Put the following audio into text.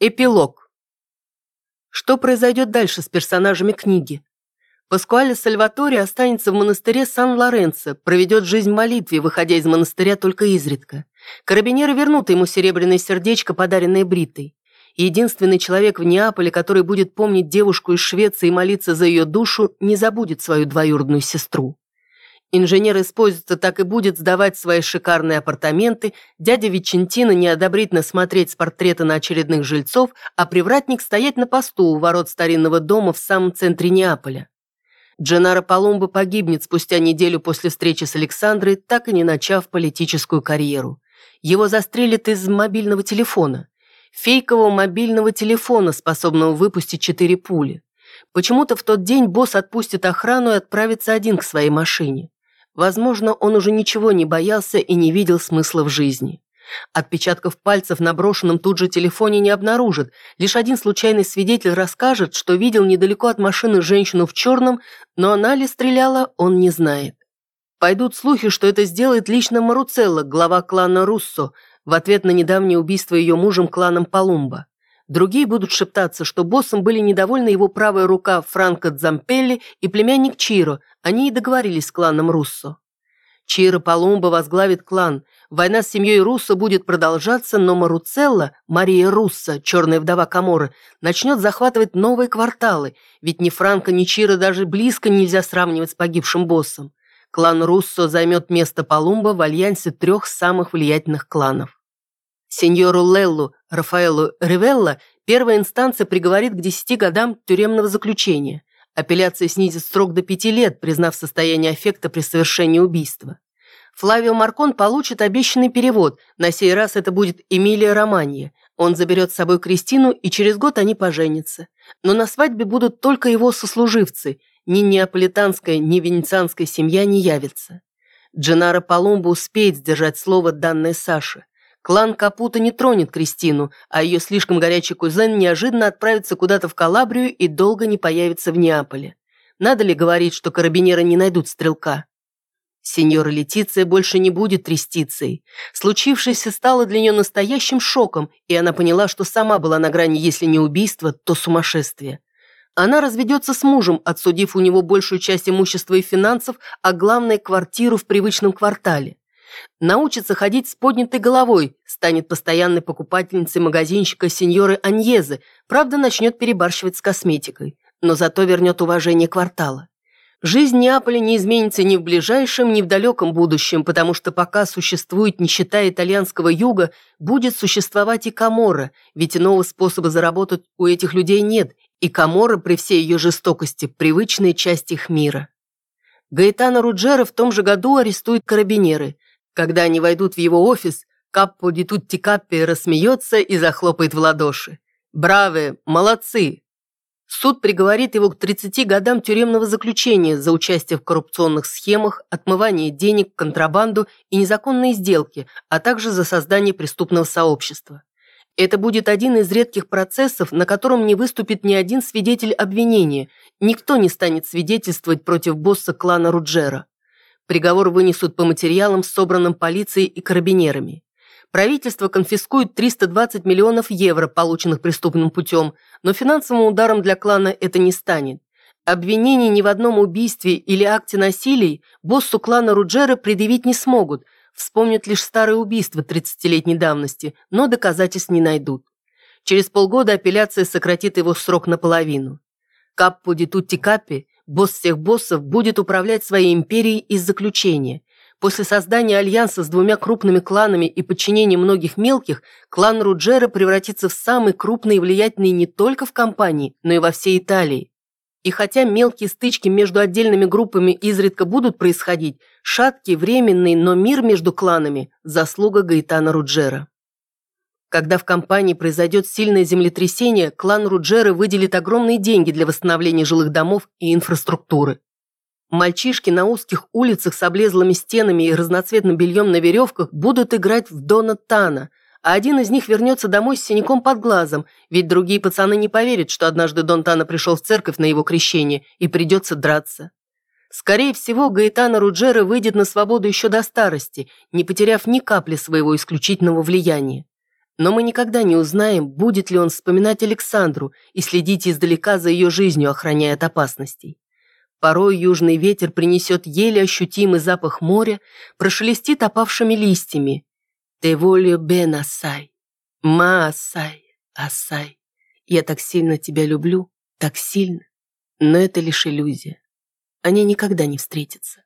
Эпилог. Что произойдет дальше с персонажами книги? Паскуале Сальваторе останется в монастыре Сан-Лоренцо, проведет жизнь в молитве, выходя из монастыря только изредка. Карабинеры вернут ему серебряное сердечко, подаренное Бритой. Единственный человек в Неаполе, который будет помнить девушку из Швеции и молиться за ее душу, не забудет свою двоюродную сестру. Инженер из так и будет сдавать свои шикарные апартаменты, дядя Вичентино неодобрительно смотреть с портрета на очередных жильцов, а привратник стоять на посту у ворот старинного дома в самом центре Неаполя. Дженаро Палумбо погибнет спустя неделю после встречи с Александрой, так и не начав политическую карьеру. Его застрелят из мобильного телефона. Фейкового мобильного телефона, способного выпустить четыре пули. Почему-то в тот день босс отпустит охрану и отправится один к своей машине. Возможно, он уже ничего не боялся и не видел смысла в жизни. Отпечатков пальцев на брошенном тут же телефоне не обнаружат. Лишь один случайный свидетель расскажет, что видел недалеко от машины женщину в черном, но она ли стреляла, он не знает. Пойдут слухи, что это сделает лично Маруцелла, глава клана Руссо, в ответ на недавнее убийство ее мужем кланом Палумба. Другие будут шептаться, что боссом были недовольны его правая рука Франко Дзампелли и племянник Чиро, они и договорились с кланом Руссо. Чиро Палумбо возглавит клан. Война с семьей Руссо будет продолжаться, но Маруцелла, Мария Руссо, черная вдова Каморы, начнет захватывать новые кварталы, ведь ни Франко, ни Чиро даже близко нельзя сравнивать с погибшим боссом. Клан Руссо займет место Палумба в альянсе трех самых влиятельных кланов. Сеньору Леллу Рафаэлу Ривелла первая инстанция приговорит к 10 годам тюремного заключения. Апелляция снизит срок до 5 лет, признав состояние аффекта при совершении убийства. Флавио Маркон получит обещанный перевод, на сей раз это будет Эмилия Романья. Он заберет с собой Кристину, и через год они поженятся. Но на свадьбе будут только его сослуживцы, ни неаполитанская, ни венецианская семья не явится. Дженаро Палумбо успеет сдержать слово, данное Саше. Клан Капута не тронет Кристину, а ее слишком горячий кузен неожиданно отправится куда-то в Калабрию и долго не появится в Неаполе. Надо ли говорить, что карабинеры не найдут стрелка? Сеньора Летиция больше не будет трестицей. Случившееся стало для нее настоящим шоком, и она поняла, что сама была на грани, если не убийства, то сумасшествия. Она разведется с мужем, отсудив у него большую часть имущества и финансов, а главное – квартиру в привычном квартале. Научится ходить с поднятой головой, станет постоянной покупательницей магазинчика сеньоры Аньезы, правда, начнет перебарщивать с косметикой, но зато вернет уважение квартала. Жизнь Неаполя не изменится ни в ближайшем, ни в далеком будущем, потому что пока существует нищета итальянского юга, будет существовать и Камора, ведь иного способа заработать у этих людей нет, и Камора при всей ее жестокости – привычная часть их мира. Гаэтана Руджера в том же году арестуют карабинеры – когда они войдут в его офис, Каппо ди Тутти Каппи рассмеется и захлопает в ладоши. «Бравы! Молодцы!» Суд приговорит его к 30 годам тюремного заключения за участие в коррупционных схемах, отмывание денег, контрабанду и незаконные сделки, а также за создание преступного сообщества. Это будет один из редких процессов, на котором не выступит ни один свидетель обвинения, никто не станет свидетельствовать против босса клана Руджера. Приговор вынесут по материалам, собранным полицией и карабинерами. Правительство конфискует 320 миллионов евро, полученных преступным путем, но финансовым ударом для клана это не станет. Обвинений ни в одном убийстве или акте насилий боссу клана Руджера предъявить не смогут, вспомнят лишь старое убийство 30-летней давности, но доказательств не найдут. Через полгода апелляция сократит его срок наполовину. Каппо ди Тутти Каппи Босс всех боссов будет управлять своей империей из заключения. После создания альянса с двумя крупными кланами и подчинения многих мелких, клан Руджера превратится в самый крупный и влиятельный не только в компании, но и во всей Италии. И хотя мелкие стычки между отдельными группами изредка будут происходить, шаткий, временный, но мир между кланами – заслуга Гаэтана Руджера. Когда в компании произойдет сильное землетрясение, клан Руджеры выделит огромные деньги для восстановления жилых домов и инфраструктуры. Мальчишки на узких улицах с облезлыми стенами и разноцветным бельем на веревках будут играть в Дона Тана, а один из них вернется домой с синяком под глазом, ведь другие пацаны не поверят, что однажды Дон Тана пришел в церковь на его крещение и придется драться. Скорее всего, Гаэтана Руджера выйдет на свободу еще до старости, не потеряв ни капли своего исключительного влияния. Но мы никогда не узнаем, будет ли он вспоминать Александру и следить издалека за ее жизнью, охраняя от опасностей. Порой южный ветер принесет еле ощутимый запах моря, прошелестит опавшими листьями. «Те волю бен асай, ма асай, асай». Я так сильно тебя люблю, так сильно. Но это лишь иллюзия. Они никогда не встретятся.